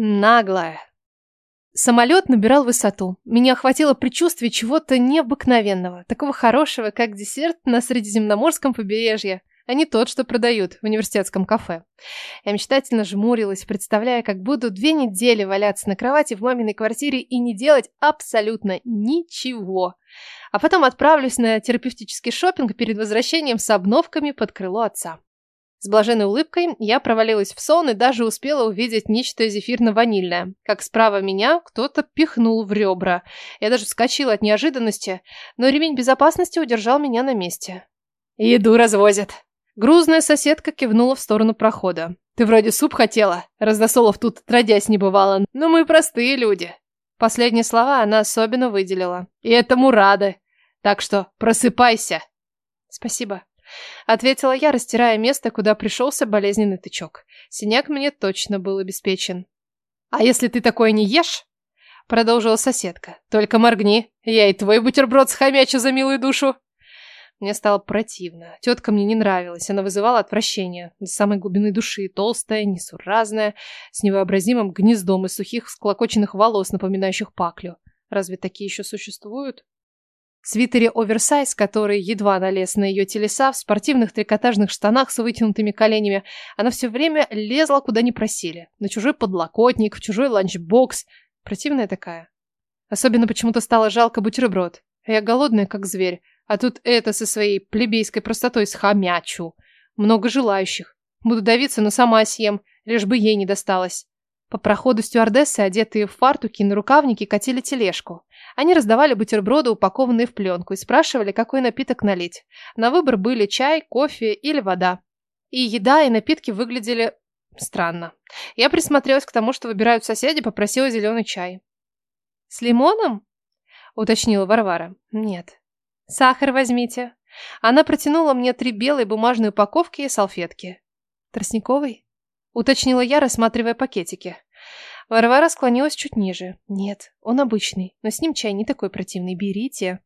Наглая. Самолет набирал высоту. Меня охватило предчувствие чего-то необыкновенного, такого хорошего, как десерт на Средиземноморском побережье, а не тот, что продают в университетском кафе. Я мечтательно жмурилась, представляя, как буду две недели валяться на кровати в маминой квартире и не делать абсолютно ничего. А потом отправлюсь на терапевтический шопинг перед возвращением с обновками под крыло отца. С блаженной улыбкой я провалилась в сон и даже успела увидеть нечто зефирно-ванильное. Как справа меня кто-то пихнул в ребра. Я даже вскочила от неожиданности, но ремень безопасности удержал меня на месте. «Еду развозят». Грузная соседка кивнула в сторону прохода. «Ты вроде суп хотела. Разносолов тут отродясь не бывало. Но мы простые люди». Последние слова она особенно выделила. «И этому рады. Так что просыпайся». «Спасибо», Ответила я, растирая место, куда пришелся болезненный тычок. Синяк мне точно был обеспечен. «А если ты такое не ешь?» Продолжила соседка. «Только моргни, я и твой бутерброд схомячу за милую душу». Мне стало противно. Тетка мне не нравилась, она вызывала отвращение. До самой глубины души, толстая, несуразная, с невообразимым гнездом из сухих склокоченных волос, напоминающих паклю. Разве такие еще существуют? В свитере оверсайз, который едва налез на ее телеса, в спортивных трикотажных штанах с вытянутыми коленями, она все время лезла куда не просили. На чужой подлокотник, в чужой ланчбокс. Противная такая. Особенно почему-то стало жалко бутерброд. Я голодная, как зверь, а тут это со своей плебейской простотой схомячит. Много желающих. Буду давиться, но сама съем, лишь бы ей не досталось. По проходу стюардессы, одетые в фартуки и нарукавники, катили тележку. Они раздавали бутерброды, упакованные в пленку, и спрашивали, какой напиток налить. На выбор были чай, кофе или вода. И еда, и напитки выглядели странно. Я присмотрелась к тому, что выбирают соседи, попросила зеленый чай. «С лимоном?» – уточнила Варвара. «Нет». «Сахар возьмите». Она протянула мне три белые бумажные упаковки и салфетки. «Тростниковый?» Уточнила я, рассматривая пакетики. Варвара склонилась чуть ниже. Нет, он обычный, но с ним чай не такой противный. Берите.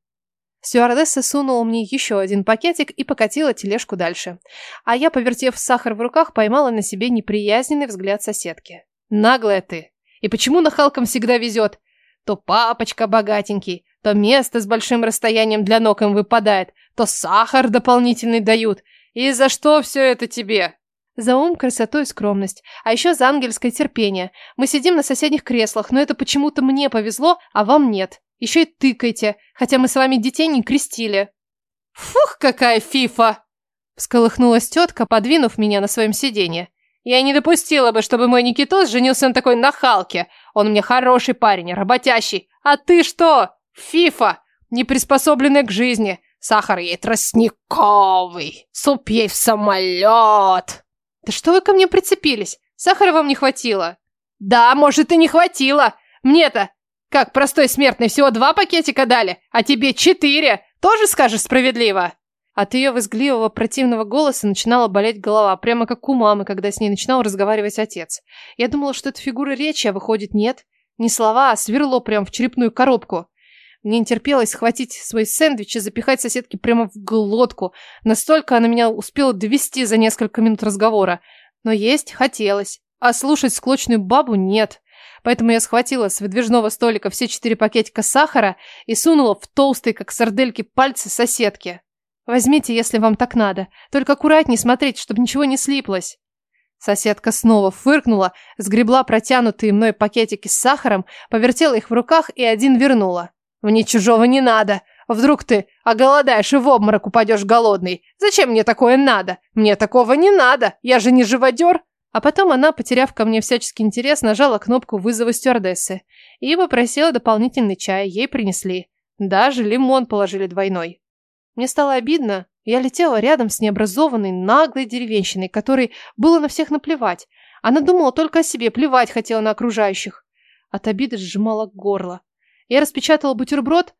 Стюардесса сунула мне еще один пакетик и покатила тележку дальше. А я, повертев сахар в руках, поймала на себе неприязненный взгляд соседки. «Наглая ты! И почему нахалкам всегда везет? То папочка богатенький, то место с большим расстоянием для ног им выпадает, то сахар дополнительный дают. И за что все это тебе?» За ум, красоту и скромность. А еще за ангельское терпение. Мы сидим на соседних креслах, но это почему-то мне повезло, а вам нет. Еще и тыкайте, хотя мы с вами детей не крестили. Фух, какая фифа! Всколыхнулась тетка, подвинув меня на своем сиденье. Я не допустила бы, чтобы мой Никитос женился на такой нахалке. Он мне хороший парень, работящий. А ты что? Фифа, не приспособленная к жизни. Сахар ей тростниковый, суп ей в самолет. «Да что вы ко мне прицепились? Сахара вам не хватило?» «Да, может, и не хватило. Мне-то, как простой смертный, всего два пакетика дали, а тебе четыре. Тоже скажешь справедливо?» От ее визгливого противного голоса начинала болеть голова, прямо как у мамы, когда с ней начинал разговаривать отец. Я думала, что это фигура речи, а выходит нет. Не слова, а сверло прямо в черепную коробку. Мне не терпелось схватить свой сэндвич и запихать соседке прямо в глотку. Настолько она меня успела довести за несколько минут разговора. Но есть хотелось. А слушать склочную бабу нет. Поэтому я схватила с выдвижного столика все четыре пакетика сахара и сунула в толстые, как сардельки, пальцы соседки. Возьмите, если вам так надо. Только аккуратней смотрите, чтобы ничего не слиплось. Соседка снова фыркнула, сгребла протянутые мной пакетики с сахаром, повертела их в руках и один вернула. Мне чужого не надо. Вдруг ты оголодаешь и в обморок упадешь голодный. Зачем мне такое надо? Мне такого не надо. Я же не живодер. А потом она, потеряв ко мне всяческий интерес, нажала кнопку вызова стюардессы и попросила дополнительный чай. Ей принесли. Даже лимон положили двойной. Мне стало обидно. Я летела рядом с необразованной, наглой деревенщиной, которой было на всех наплевать. Она думала только о себе, плевать хотела на окружающих. От обиды сжимала горло. Я распечатала бутерброд.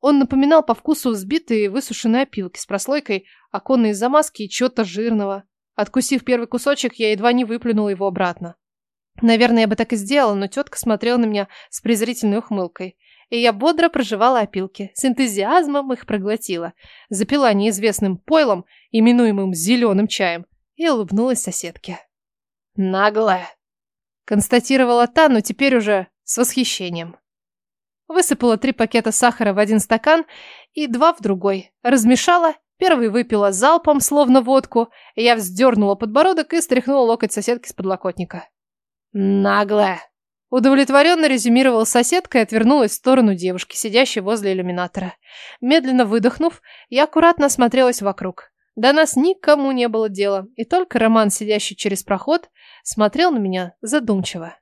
Он напоминал по вкусу взбитые высушенные опилки с прослойкой оконной замазки и чего-то жирного. Откусив первый кусочек, я едва не выплюнула его обратно. Наверное, я бы так и сделала, но тетка смотрела на меня с презрительной ухмылкой. И я бодро проживала опилки, с энтузиазмом их проглотила, запила неизвестным пойлом, именуемым зеленым чаем, и улыбнулась соседке. «Наглая!» Констатировала та, но теперь уже с восхищением. Высыпала три пакета сахара в один стакан и два в другой. Размешала, первый выпила залпом, словно водку. Я вздернула подбородок и стряхнула локоть соседки с подлокотника. Наглая. Удовлетворенно резюмировала соседка и отвернулась в сторону девушки, сидящей возле иллюминатора. Медленно выдохнув, я аккуратно осмотрелась вокруг. До нас никому не было дела, и только Роман, сидящий через проход, смотрел на меня задумчиво.